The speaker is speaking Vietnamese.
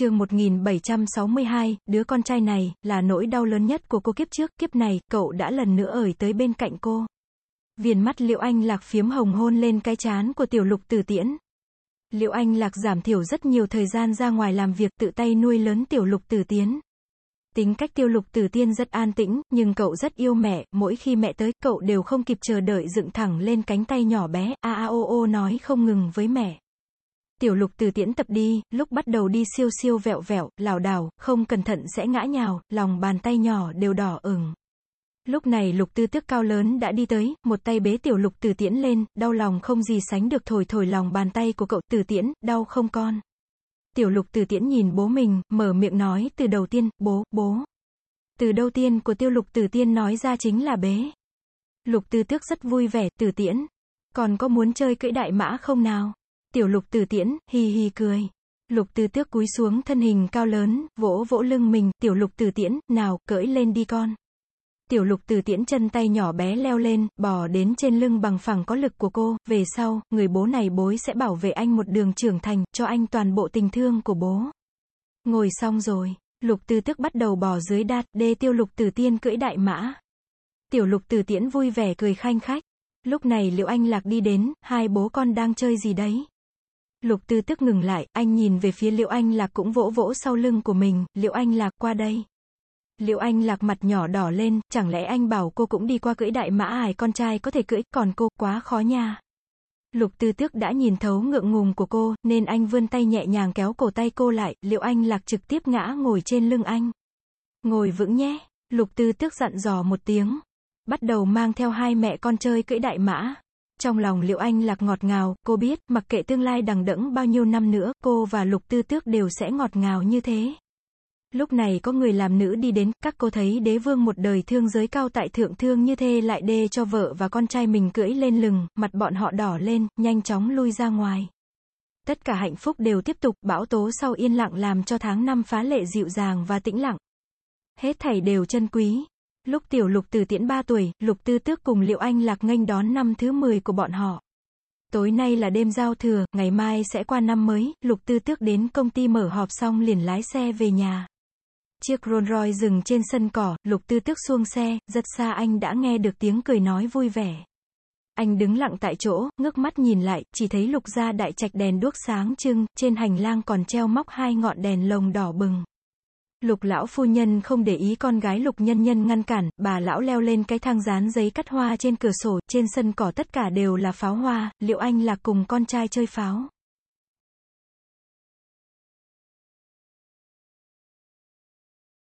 chương 1762, đứa con trai này, là nỗi đau lớn nhất của cô kiếp trước, kiếp này, cậu đã lần nữa ở tới bên cạnh cô. Viền mắt Liệu Anh Lạc phiếm hồng hôn lên cái chán của tiểu lục tử tiễn. Liệu Anh Lạc giảm thiểu rất nhiều thời gian ra ngoài làm việc tự tay nuôi lớn tiểu lục tử tiến. Tính cách tiêu lục tử tiên rất an tĩnh, nhưng cậu rất yêu mẹ, mỗi khi mẹ tới, cậu đều không kịp chờ đợi dựng thẳng lên cánh tay nhỏ bé, a a o o nói không ngừng với mẹ. Tiểu lục từ tiễn tập đi, lúc bắt đầu đi siêu siêu vẹo vẹo, lảo đảo, không cẩn thận sẽ ngã nhào, lòng bàn tay nhỏ đều đỏ ửng. Lúc này lục tư tước cao lớn đã đi tới, một tay bế tiểu lục từ tiễn lên, đau lòng không gì sánh được thổi thổi lòng bàn tay của cậu từ tiễn, đau không con. Tiểu lục từ tiễn nhìn bố mình, mở miệng nói từ đầu tiên, bố, bố. Từ đầu tiên của tiêu lục từ tiên nói ra chính là bế. Lục tư tước rất vui vẻ, từ tiễn. Còn có muốn chơi cưỡi đại mã không nào? Tiểu lục từ tiễn, hi hi cười. Lục tư tước cúi xuống thân hình cao lớn, vỗ vỗ lưng mình, tiểu lục từ tiễn, nào, cưỡi lên đi con. Tiểu lục từ tiễn chân tay nhỏ bé leo lên, bò đến trên lưng bằng phẳng có lực của cô, về sau, người bố này bối sẽ bảo vệ anh một đường trưởng thành, cho anh toàn bộ tình thương của bố. Ngồi xong rồi, lục tư tước bắt đầu bò dưới đát, đê tiêu lục tử tiên cưỡi đại mã. Tiểu lục tử tiễn vui vẻ cười khanh khách. Lúc này liệu anh lạc đi đến, hai bố con đang chơi gì đấy? Lục tư tức ngừng lại, anh nhìn về phía liệu anh lạc cũng vỗ vỗ sau lưng của mình, liệu anh lạc qua đây. Liệu anh lạc mặt nhỏ đỏ lên, chẳng lẽ anh bảo cô cũng đi qua cưỡi đại mã ải con trai có thể cưỡi, còn cô, quá khó nha. Lục tư tước đã nhìn thấu ngượng ngùng của cô, nên anh vươn tay nhẹ nhàng kéo cổ tay cô lại, liệu anh lạc trực tiếp ngã ngồi trên lưng anh. Ngồi vững nhé, lục tư tước dặn dò một tiếng. Bắt đầu mang theo hai mẹ con chơi cưỡi đại mã. Trong lòng liệu anh lạc ngọt ngào, cô biết, mặc kệ tương lai đằng đẵng bao nhiêu năm nữa, cô và lục tư tước đều sẽ ngọt ngào như thế. Lúc này có người làm nữ đi đến, các cô thấy đế vương một đời thương giới cao tại thượng thương như thế lại đê cho vợ và con trai mình cưỡi lên lừng, mặt bọn họ đỏ lên, nhanh chóng lui ra ngoài. Tất cả hạnh phúc đều tiếp tục, bão tố sau yên lặng làm cho tháng năm phá lệ dịu dàng và tĩnh lặng. Hết thảy đều chân quý. Lúc tiểu lục từ tiễn 3 tuổi, lục tư tước cùng liệu anh lạc nghênh đón năm thứ 10 của bọn họ. Tối nay là đêm giao thừa, ngày mai sẽ qua năm mới, lục tư tước đến công ty mở họp xong liền lái xe về nhà. Chiếc Rolls Royce dừng trên sân cỏ, lục tư tước xuông xe, rất xa anh đã nghe được tiếng cười nói vui vẻ. Anh đứng lặng tại chỗ, ngước mắt nhìn lại, chỉ thấy lục gia đại trạch đèn đuốc sáng trưng, trên hành lang còn treo móc hai ngọn đèn lồng đỏ bừng. Lục lão phu nhân không để ý con gái lục nhân nhân ngăn cản, bà lão leo lên cái thang dán giấy cắt hoa trên cửa sổ, trên sân cỏ tất cả đều là pháo hoa, liệu anh là cùng con trai chơi pháo.